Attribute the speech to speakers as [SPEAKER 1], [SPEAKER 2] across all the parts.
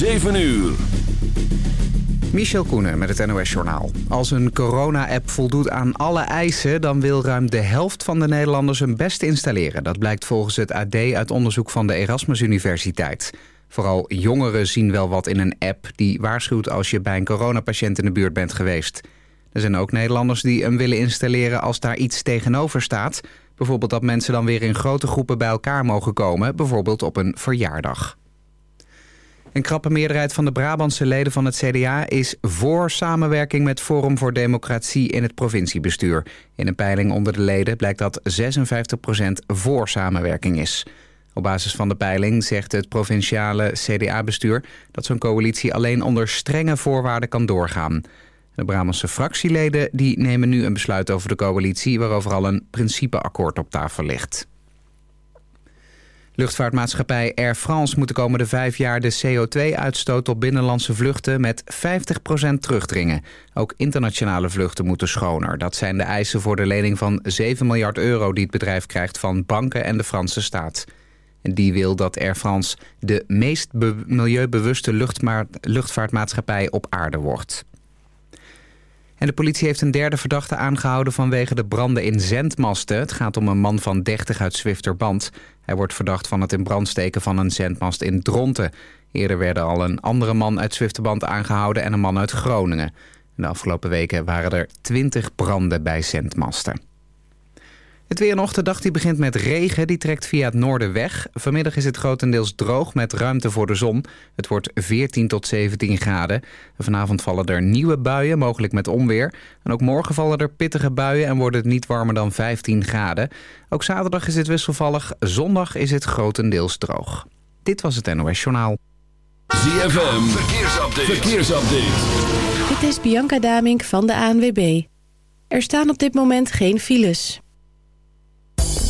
[SPEAKER 1] 7 uur.
[SPEAKER 2] Michel Koenen met het NOS-journaal. Als een corona-app voldoet aan alle eisen... dan wil ruim de helft van de Nederlanders hem best installeren. Dat blijkt volgens het AD uit onderzoek van de Erasmus Universiteit. Vooral jongeren zien wel wat in een app... die waarschuwt als je bij een coronapatiënt in de buurt bent geweest. Er zijn ook Nederlanders die hem willen installeren als daar iets tegenover staat. Bijvoorbeeld dat mensen dan weer in grote groepen bij elkaar mogen komen... bijvoorbeeld op een verjaardag. Een krappe meerderheid van de Brabantse leden van het CDA is voor samenwerking met Forum voor Democratie in het provinciebestuur. In een peiling onder de leden blijkt dat 56% voor samenwerking is. Op basis van de peiling zegt het provinciale CDA-bestuur dat zo'n coalitie alleen onder strenge voorwaarden kan doorgaan. De Brabantse fractieleden die nemen nu een besluit over de coalitie waarover al een principeakkoord op tafel ligt. Luchtvaartmaatschappij Air France moet de komende vijf jaar de CO2-uitstoot op binnenlandse vluchten met 50% terugdringen. Ook internationale vluchten moeten schoner. Dat zijn de eisen voor de lening van 7 miljard euro die het bedrijf krijgt van banken en de Franse staat. Die wil dat Air France de meest milieubewuste luchtvaartmaatschappij op aarde wordt. En de politie heeft een derde verdachte aangehouden vanwege de branden in zendmasten. Het gaat om een man van 30 uit Zwifterband. Hij wordt verdacht van het in brand steken van een zendmast in Dronten. Eerder werden al een andere man uit Zwifterband aangehouden en een man uit Groningen. De afgelopen weken waren er 20 branden bij zendmasten. Het weer de dag die begint met regen, die trekt via het noorden weg. Vanmiddag is het grotendeels droog met ruimte voor de zon. Het wordt 14 tot 17 graden. Vanavond vallen er nieuwe buien, mogelijk met onweer. En ook morgen vallen er pittige buien en wordt het niet warmer dan 15 graden. Ook zaterdag is het wisselvallig, zondag is het grotendeels droog. Dit was het NOS Journaal.
[SPEAKER 1] ZFM, verkeersupdate. verkeersupdate.
[SPEAKER 3] Dit is Bianca Damink van de ANWB. Er staan op dit moment geen files.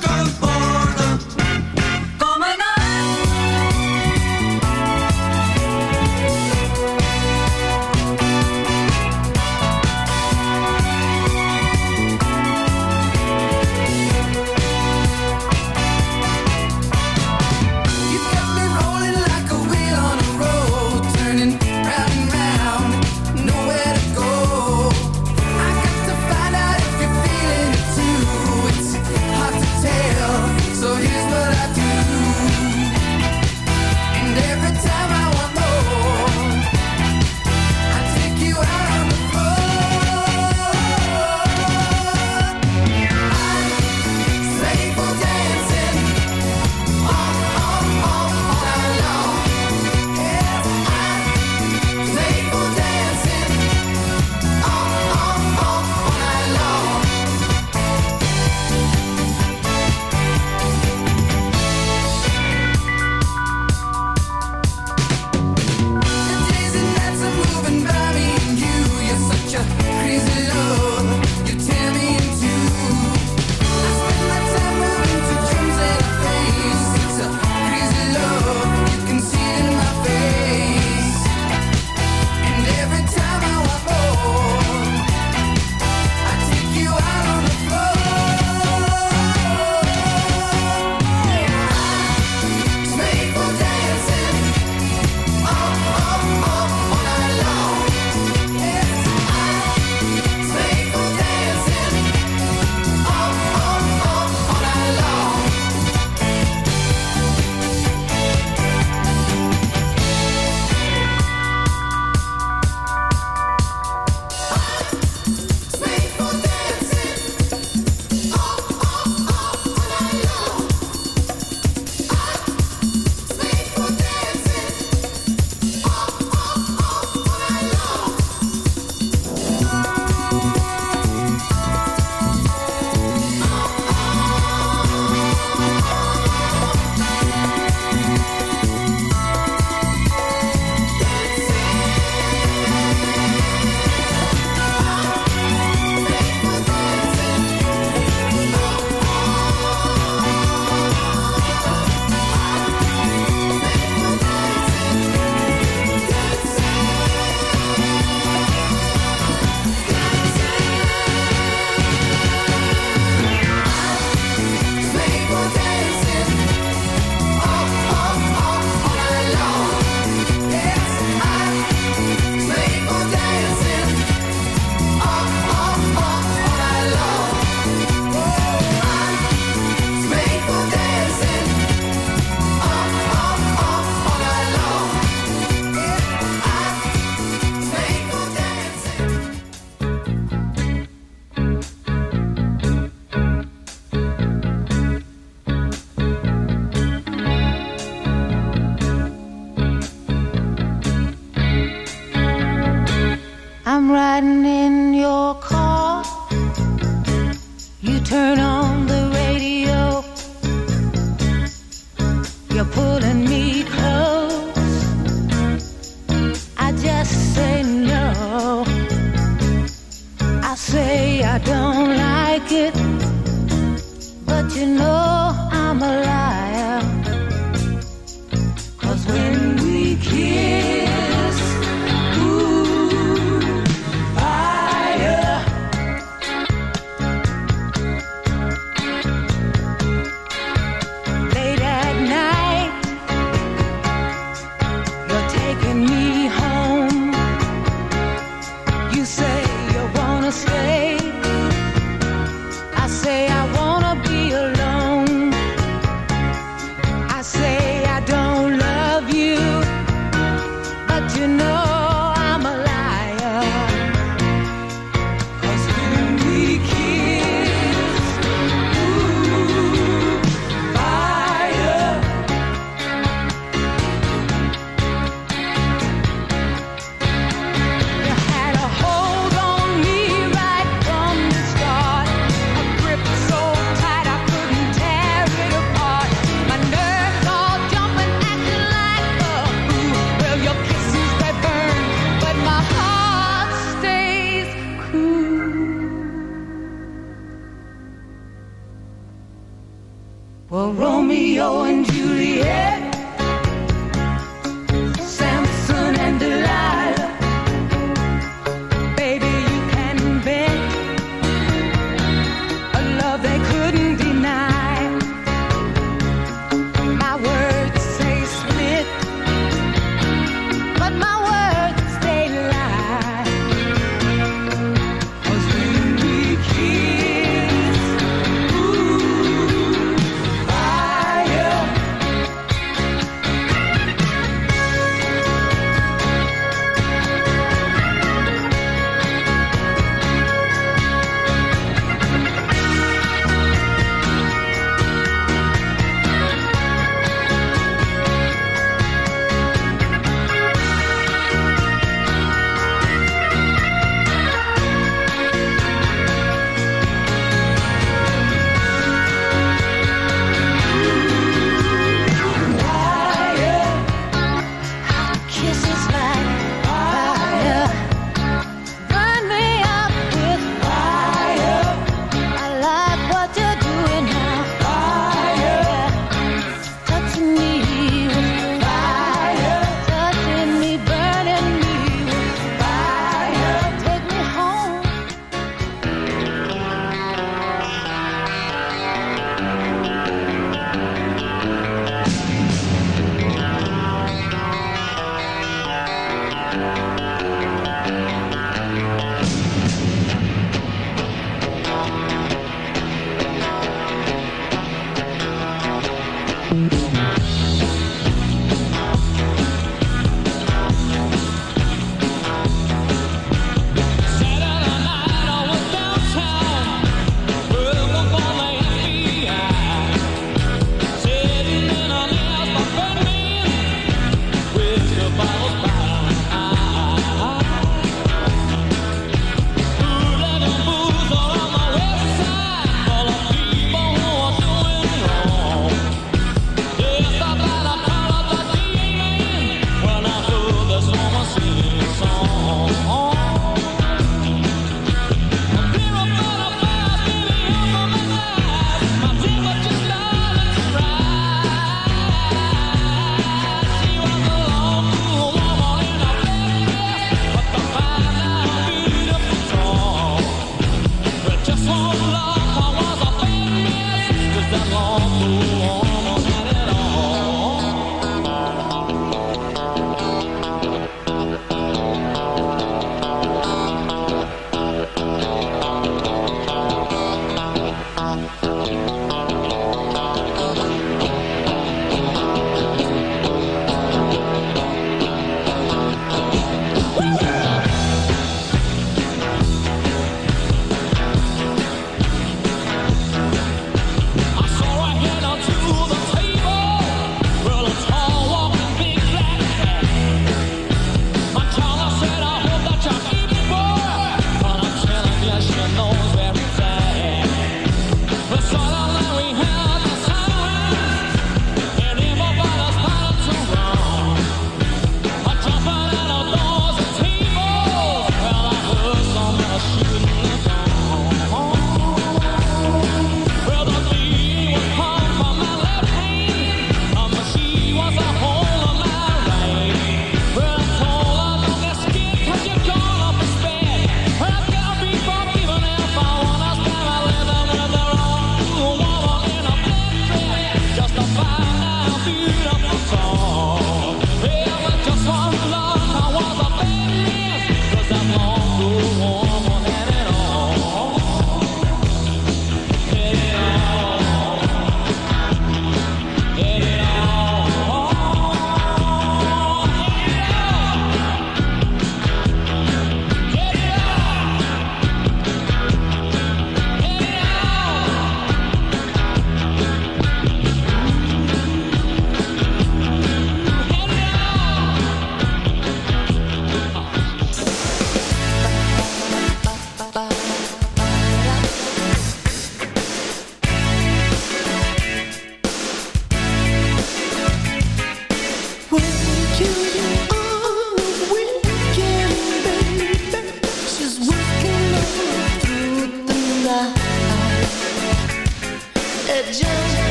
[SPEAKER 4] gonna.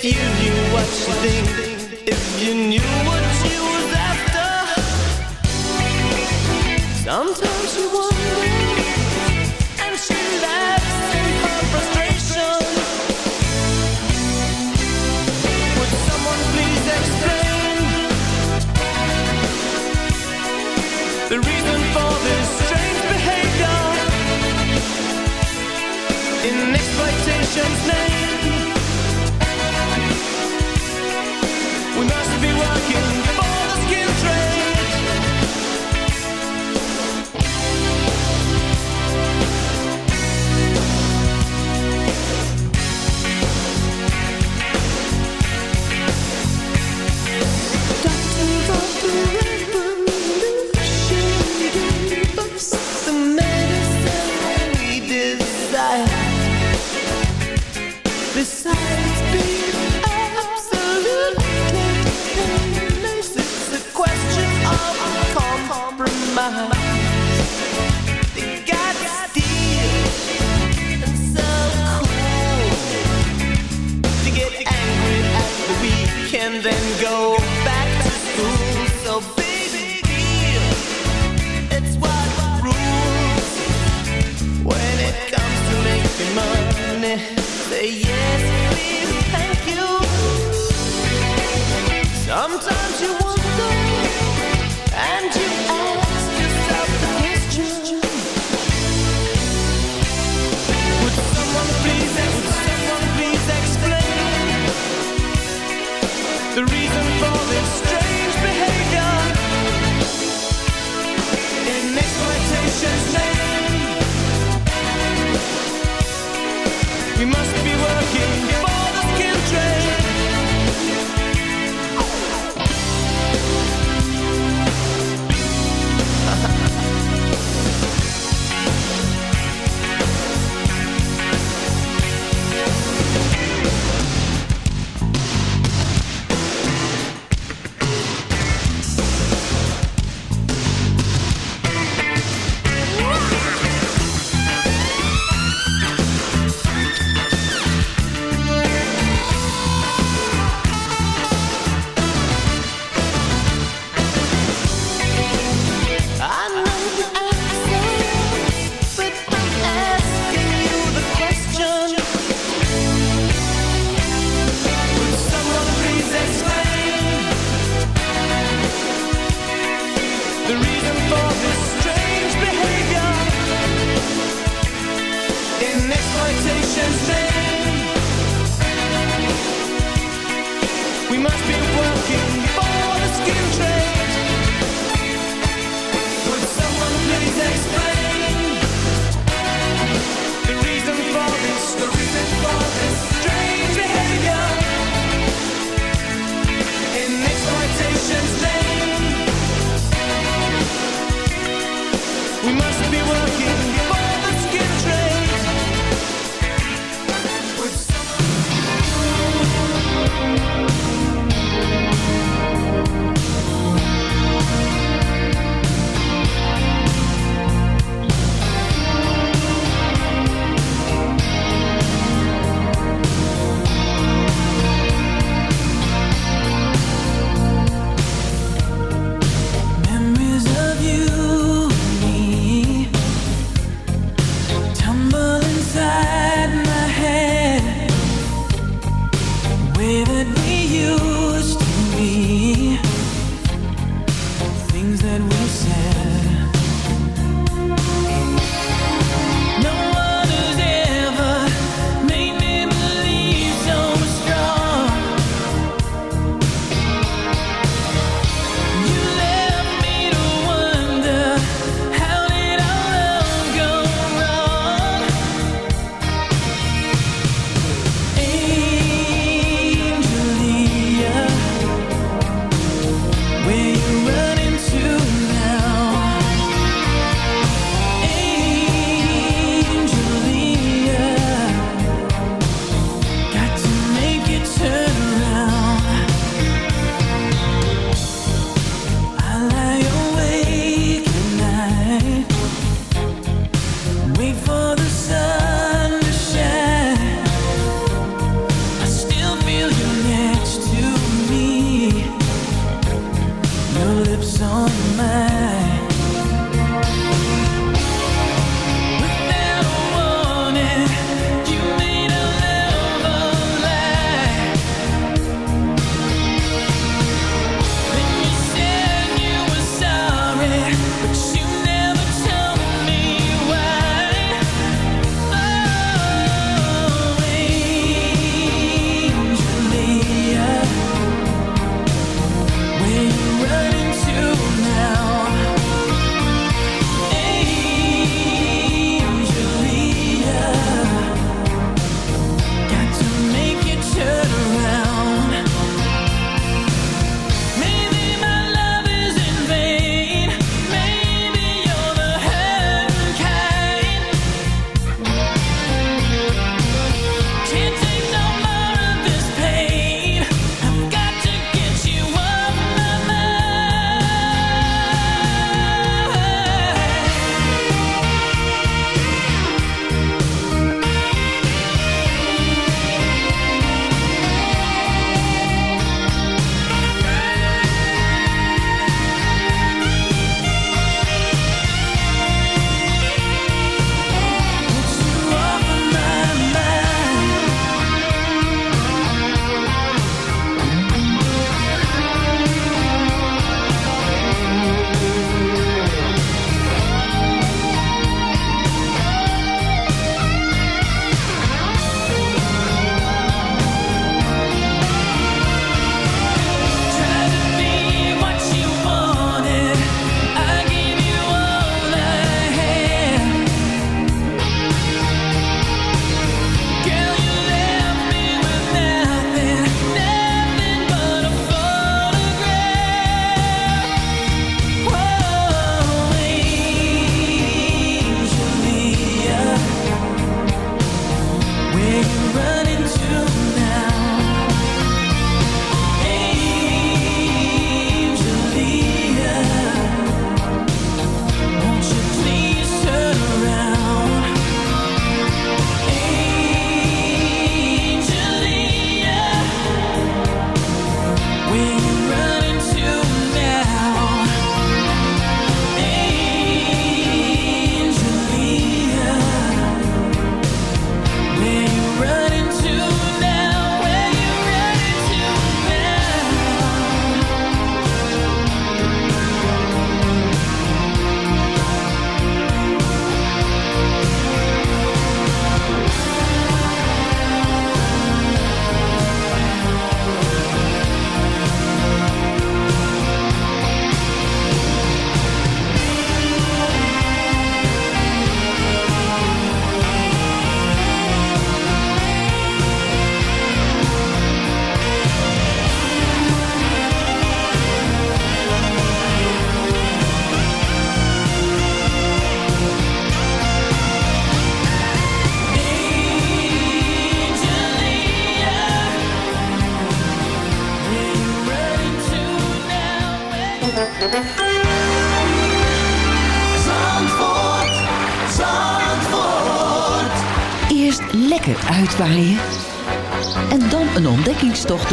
[SPEAKER 4] If you knew what you think, if you knew We must be working.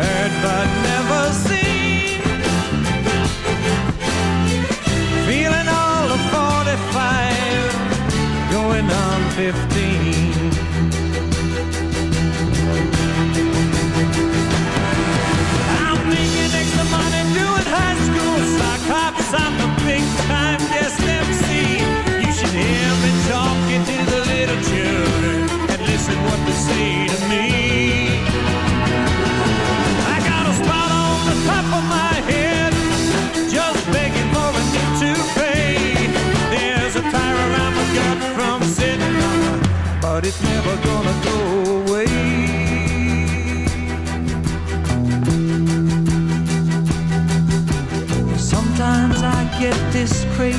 [SPEAKER 5] heard but never seen. Feeling all of 45, going on 15.